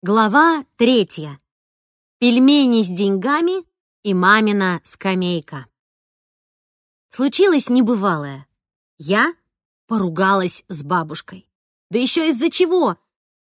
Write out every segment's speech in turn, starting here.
Глава третья. Пельмени с деньгами и мамина скамейка. Случилось небывалое. Я поругалась с бабушкой. Да еще из-за чего?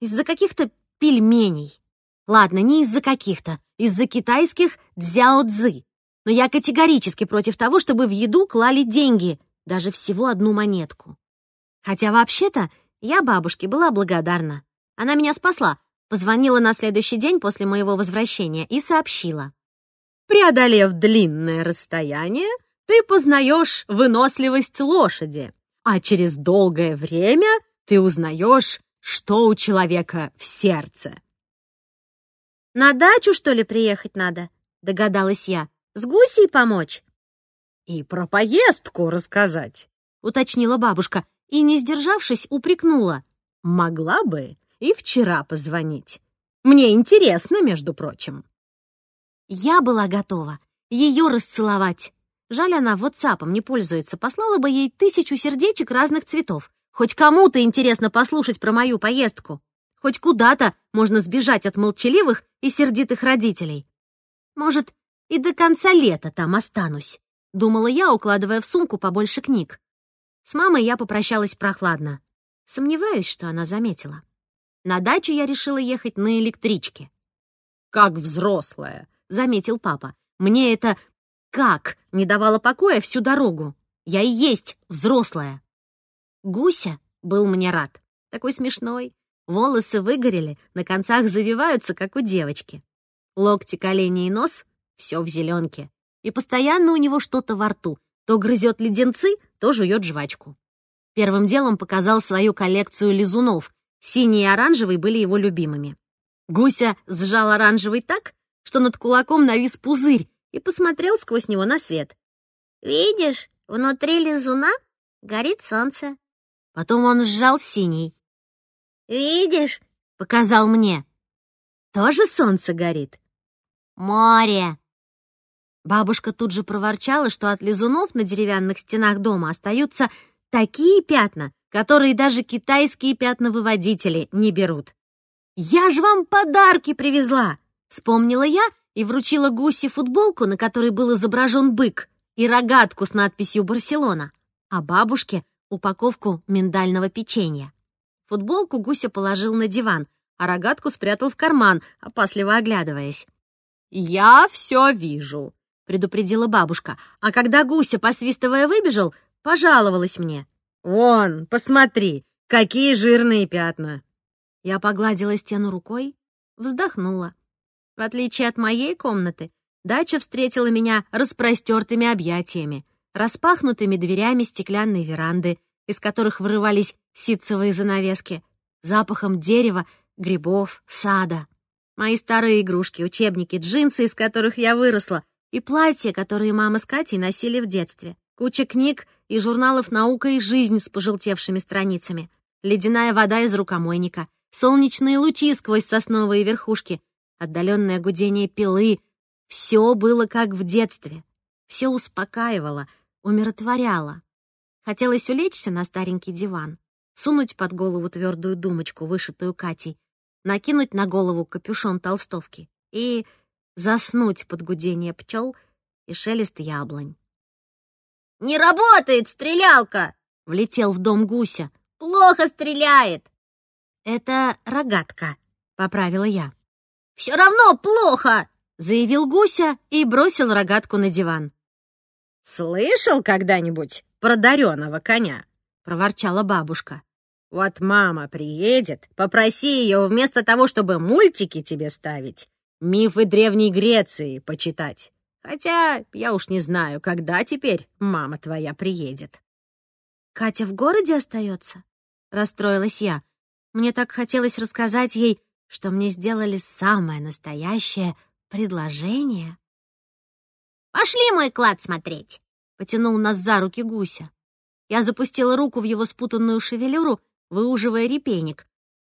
Из-за каких-то пельменей. Ладно, не из-за каких-то, из-за китайских дзяо-цзы. Но я категорически против того, чтобы в еду клали деньги, даже всего одну монетку. Хотя вообще-то я бабушке была благодарна. Она меня спасла, Позвонила на следующий день после моего возвращения и сообщила. «Преодолев длинное расстояние, ты познаешь выносливость лошади, а через долгое время ты узнаешь, что у человека в сердце». «На дачу, что ли, приехать надо?» — догадалась я. «С гусей помочь?» «И про поездку рассказать», — уточнила бабушка и, не сдержавшись, упрекнула. «Могла бы и вчера позвонить. Мне интересно, между прочим». Я была готова ее расцеловать. Жаль, она ватсапом не пользуется. Послала бы ей тысячу сердечек разных цветов. Хоть кому-то интересно послушать про мою поездку. Хоть куда-то можно сбежать от молчаливых и сердитых родителей. Может, и до конца лета там останусь, думала я, укладывая в сумку побольше книг. С мамой я попрощалась прохладно. Сомневаюсь, что она заметила. На дачу я решила ехать на электричке. «Как взрослая», — заметил папа. «Мне это «как» не давало покоя всю дорогу. Я и есть взрослая». Гуся был мне рад. Такой смешной. Волосы выгорели, на концах завиваются, как у девочки. Локти, колени и нос — все в зеленке. И постоянно у него что-то во рту. То грызет леденцы, то жует жвачку. Первым делом показал свою коллекцию лизунов, Синий и оранжевый были его любимыми. Гуся сжал оранжевый так, что над кулаком навис пузырь и посмотрел сквозь него на свет. «Видишь, внутри лизуна горит солнце». Потом он сжал синий. «Видишь?» — показал мне. «Тоже солнце горит?» «Море». Бабушка тут же проворчала, что от лизунов на деревянных стенах дома остаются такие пятна, которые даже китайские пятновыводители не берут. «Я ж вам подарки привезла!» — вспомнила я и вручила гусе футболку, на которой был изображен бык, и рогатку с надписью «Барселона», а бабушке — упаковку миндального печенья. Футболку Гуся положил на диван, а рогатку спрятал в карман, опасливо оглядываясь. «Я все вижу», — предупредила бабушка, а когда Гуся, посвистывая, выбежал, пожаловалась мне. «Вон, посмотри, какие жирные пятна!» Я погладила стену рукой, вздохнула. В отличие от моей комнаты, дача встретила меня распростертыми объятиями, распахнутыми дверями стеклянной веранды, из которых вырывались ситцевые занавески, запахом дерева, грибов, сада. Мои старые игрушки, учебники, джинсы, из которых я выросла, и платья, которые мама с Катей носили в детстве. Куча книг и журналов «Наука и жизнь» с пожелтевшими страницами, ледяная вода из рукомойника, солнечные лучи сквозь сосновые верхушки, отдаленное гудение пилы. Все было как в детстве. Все успокаивало, умиротворяло. Хотелось улечься на старенький диван, сунуть под голову твердую думочку, вышитую Катей, накинуть на голову капюшон толстовки и заснуть под гудение пчел и шелест яблонь. «Не работает стрелялка!» — влетел в дом гуся. «Плохо стреляет!» «Это рогатка», — поправила я. «Все равно плохо!» — заявил гуся и бросил рогатку на диван. «Слышал когда-нибудь про дареного коня?» — проворчала бабушка. «Вот мама приедет, попроси ее вместо того, чтобы мультики тебе ставить, мифы Древней Греции почитать. Хотя я уж не знаю, когда теперь мама твоя приедет. Катя в городе остается? Расстроилась я. Мне так хотелось рассказать ей, что мне сделали самое настоящее предложение. «Пошли мой клад смотреть!» — потянул нас за руки гуся. Я запустила руку в его спутанную шевелюру, выуживая репейник,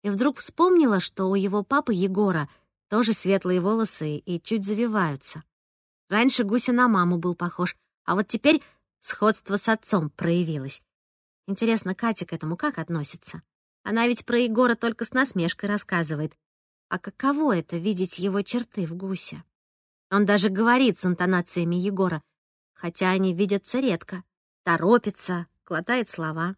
и вдруг вспомнила, что у его папы Егора тоже светлые волосы и чуть завиваются. Раньше Гуся на маму был похож, а вот теперь сходство с отцом проявилось. Интересно, Катя к этому как относится? Она ведь про Егора только с насмешкой рассказывает. А каково это — видеть его черты в гусе? Он даже говорит с интонациями Егора, хотя они видятся редко. Торопится, глотает слова.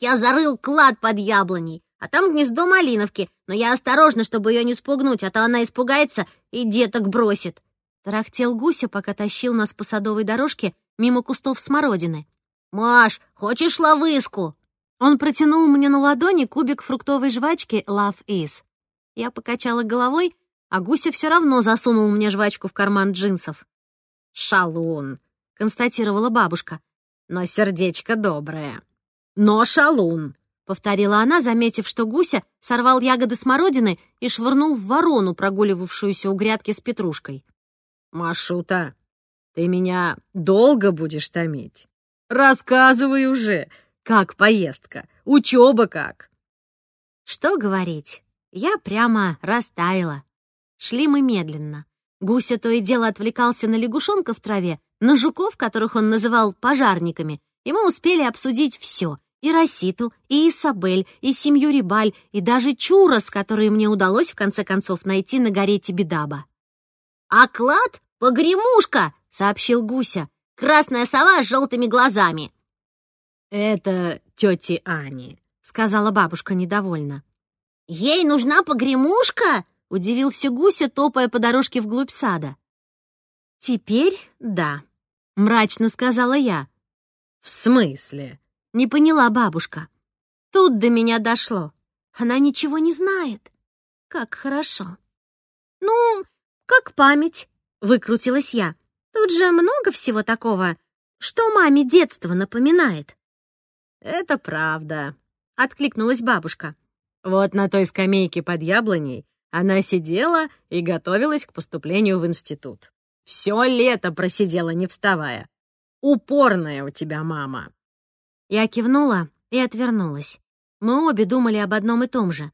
Я зарыл клад под яблоней, а там гнездо малиновки, но я осторожно, чтобы ее не спугнуть, а то она испугается и деток бросит. Тарахтел гуся, пока тащил нас по садовой дорожке мимо кустов смородины. «Маш, хочешь ловышку?» Он протянул мне на ладони кубик фруктовой жвачки Love Is. Я покачала головой, а гуся все равно засунул мне жвачку в карман джинсов. «Шалун», — констатировала бабушка, — «но сердечко доброе». «Но шалун», — повторила она, заметив, что гуся сорвал ягоды смородины и швырнул в ворону, прогуливавшуюся у грядки с петрушкой. «Машута, ты меня долго будешь томить? Рассказывай уже, как поездка, учеба как?» Что говорить, я прямо растаяла. Шли мы медленно. Гуся то и дело отвлекался на лягушонка в траве, на жуков, которых он называл пожарниками, и мы успели обсудить все и Роситу, и Исабель, и семью Рибаль, и даже Чурос, которые мне удалось в конце концов найти на горе Тибидаба. «А клад — погремушка!» — сообщил Гуся. «Красная сова с желтыми глазами». «Это тети Ани», — сказала бабушка недовольно. «Ей нужна погремушка?» — удивился Гуся, топая по дорожке вглубь сада. «Теперь да», — мрачно сказала я. «В смысле?» Не поняла бабушка. Тут до меня дошло. Она ничего не знает. Как хорошо. Ну, как память, выкрутилась я. Тут же много всего такого, что маме детство напоминает. Это правда, откликнулась бабушка. Вот на той скамейке под яблоней она сидела и готовилась к поступлению в институт. Все лето просидела, не вставая. Упорная у тебя мама. Я кивнула и отвернулась. Мы обе думали об одном и том же.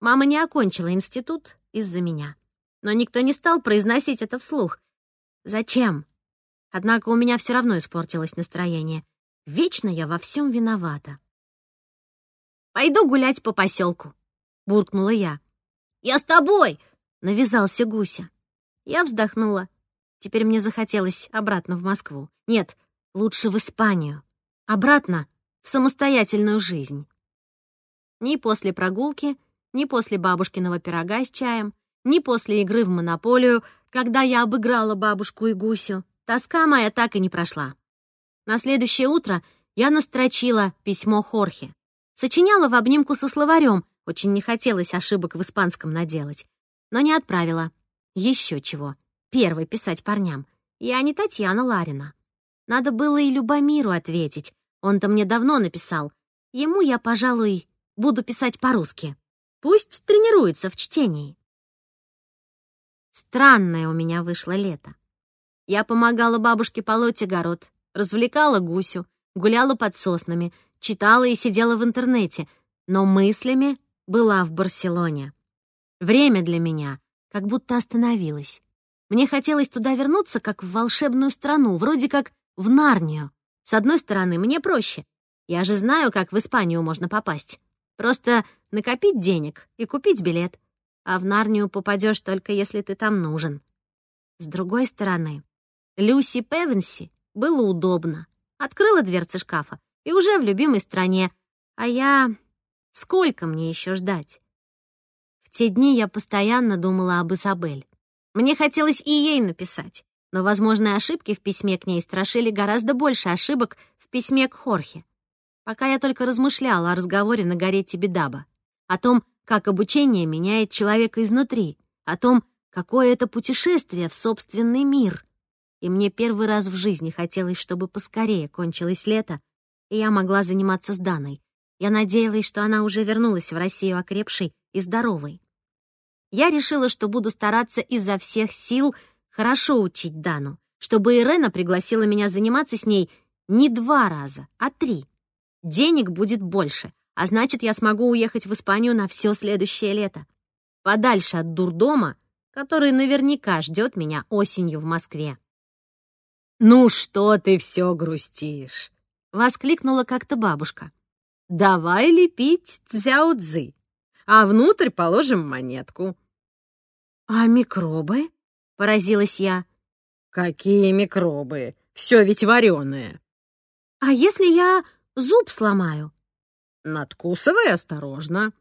Мама не окончила институт из-за меня. Но никто не стал произносить это вслух. Зачем? Однако у меня все равно испортилось настроение. Вечно я во всем виновата. «Пойду гулять по поселку», — буркнула я. «Я с тобой!» — навязался Гуся. Я вздохнула. Теперь мне захотелось обратно в Москву. Нет, лучше в Испанию. Обратно в самостоятельную жизнь. Ни после прогулки, ни после бабушкиного пирога с чаем, ни после игры в монополию, когда я обыграла бабушку и гусю, тоска моя так и не прошла. На следующее утро я настрочила письмо Хорхе. Сочиняла в обнимку со словарем, очень не хотелось ошибок в испанском наделать, но не отправила. Еще чего. Первый писать парням. Я не Татьяна Ларина. Надо было и Любомиру ответить. Он-то мне давно написал. Ему я, пожалуй, буду писать по-русски. Пусть тренируется в чтении. Странное у меня вышло лето. Я помогала бабушке полоть огород, развлекала гусю, гуляла под соснами, читала и сидела в интернете, но мыслями была в Барселоне. Время для меня как будто остановилось. Мне хотелось туда вернуться, как в волшебную страну, вроде как в Нарнию. С одной стороны, мне проще. Я же знаю, как в Испанию можно попасть. Просто накопить денег и купить билет. А в Нарнию попадешь только если ты там нужен. С другой стороны, Люси Певенси было удобно. Открыла дверцы шкафа и уже в любимой стране. А я... Сколько мне еще ждать? В те дни я постоянно думала об Изабель. Мне хотелось и ей написать но возможные ошибки в письме к ней страшили гораздо больше ошибок в письме к Хорхе. Пока я только размышляла о разговоре на горе Тибидаба, о том, как обучение меняет человека изнутри, о том, какое это путешествие в собственный мир. И мне первый раз в жизни хотелось, чтобы поскорее кончилось лето, и я могла заниматься с Даной. Я надеялась, что она уже вернулась в Россию окрепшей и здоровой. Я решила, что буду стараться изо всех сил — хорошо учить Дану, чтобы Ирена пригласила меня заниматься с ней не два раза, а три. Денег будет больше, а значит, я смогу уехать в Испанию на все следующее лето. Подальше от дурдома, который наверняка ждет меня осенью в Москве. «Ну что ты все грустишь?» — воскликнула как-то бабушка. «Давай лепить цзяо-цзы. а внутрь положим монетку». «А микробы?» — поразилась я. «Какие микробы? Все ведь вареное». «А если я зуб сломаю?» «Надкусывай осторожно».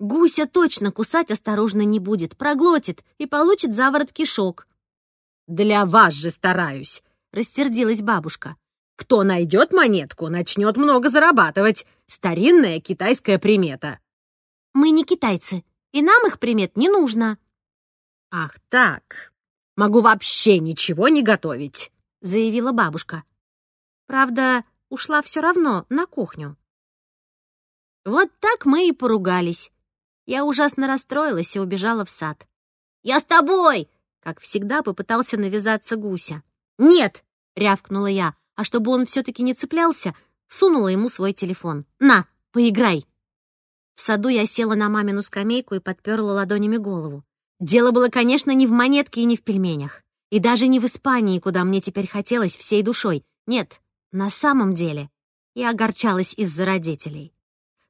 Гуся точно кусать осторожно не будет, проглотит и получит заворот кишок. «Для вас же стараюсь», — рассердилась бабушка. «Кто найдет монетку, начнет много зарабатывать. Старинная китайская примета». «Мы не китайцы, и нам их примет не нужно». «Ах так, могу вообще ничего не готовить», — заявила бабушка. Правда, ушла все равно на кухню. Вот так мы и поругались. Я ужасно расстроилась и убежала в сад. «Я с тобой!» Как всегда, попытался навязаться гуся. «Нет!» — рявкнула я, а чтобы он все-таки не цеплялся, сунула ему свой телефон. «На, поиграй!» В саду я села на мамину скамейку и подперла ладонями голову. Дело было, конечно, не в монетке и не в пельменях. И даже не в Испании, куда мне теперь хотелось всей душой. Нет, на самом деле я огорчалась из-за родителей.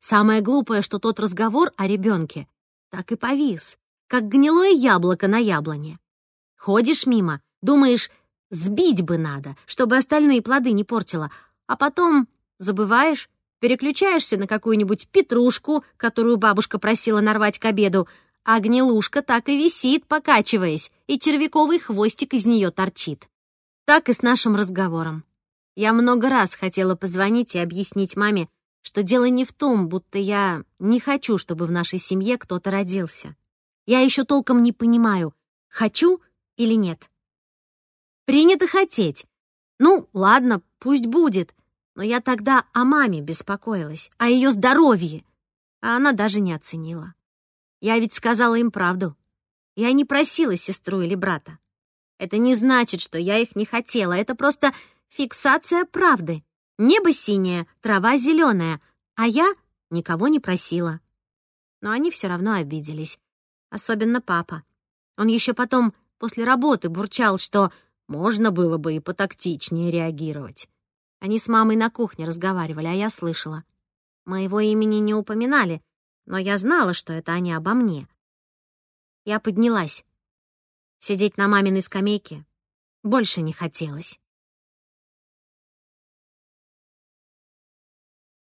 Самое глупое, что тот разговор о ребенке так и повис, как гнилое яблоко на яблоне. Ходишь мимо, думаешь, сбить бы надо, чтобы остальные плоды не портила, а потом забываешь, переключаешься на какую-нибудь петрушку, которую бабушка просила нарвать к обеду, а гнилушка так и висит, покачиваясь, и червяковый хвостик из нее торчит. Так и с нашим разговором. Я много раз хотела позвонить и объяснить маме, что дело не в том, будто я не хочу, чтобы в нашей семье кто-то родился. Я еще толком не понимаю, хочу или нет. Принято хотеть. Ну, ладно, пусть будет. Но я тогда о маме беспокоилась, о ее здоровье, а она даже не оценила. Я ведь сказала им правду. Я не просила сестру или брата. Это не значит, что я их не хотела, это просто фиксация правды. Небо синее, трава зеленая, а я никого не просила. Но они все равно обиделись. Особенно папа. Он еще потом после работы бурчал, что можно было бы и потактичнее реагировать. Они с мамой на кухне разговаривали, а я слышала. Моего имени не упоминали, но я знала, что это они обо мне. Я поднялась. Сидеть на маминой скамейке больше не хотелось.